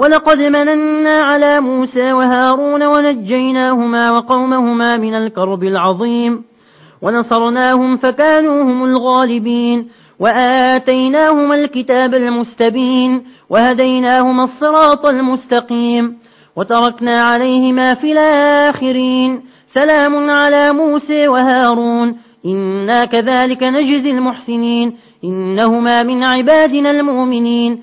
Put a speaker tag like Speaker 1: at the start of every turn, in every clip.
Speaker 1: ولقد مننا على موسى وهارون ونجيناهما وقومهما من الكرب العظيم ونصرناهم فكانوا هم الغالبين وآتيناهما الكتاب المستبين وهديناهما الصراط المستقيم وتركنا عليهما في الآخرين سلام على موسى وهارون إنا كذلك نجزي المحسنين إنهما من عبادنا المؤمنين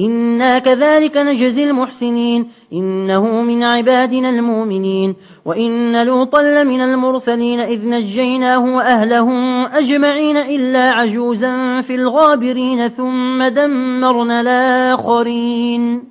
Speaker 1: إنا كذلك نجزي المحسنين إنه من عبادنا المؤمنين وإن لوطا لمن المرسلين إذ نجيناه وأهله أجمعين إلا عجوزا في الغابرين ثم دمرنا الآخرين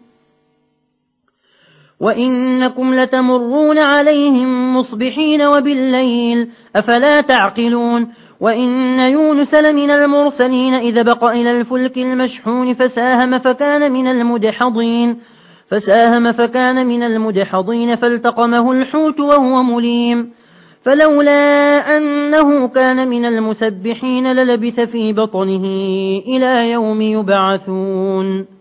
Speaker 1: وإنكم لتمرون عليهم مصبحين وبالليل أفلا تعقلون وإن يونس لمن المرسلين إذا بق إلى الفلك المشحون فساهم فكان من المدحضين فساهم فكان من المدحضين فالتقمه الحوت وهو مليم فلولا أنه كان من المسبحين للبث في بطنه إلى يوم يبعثون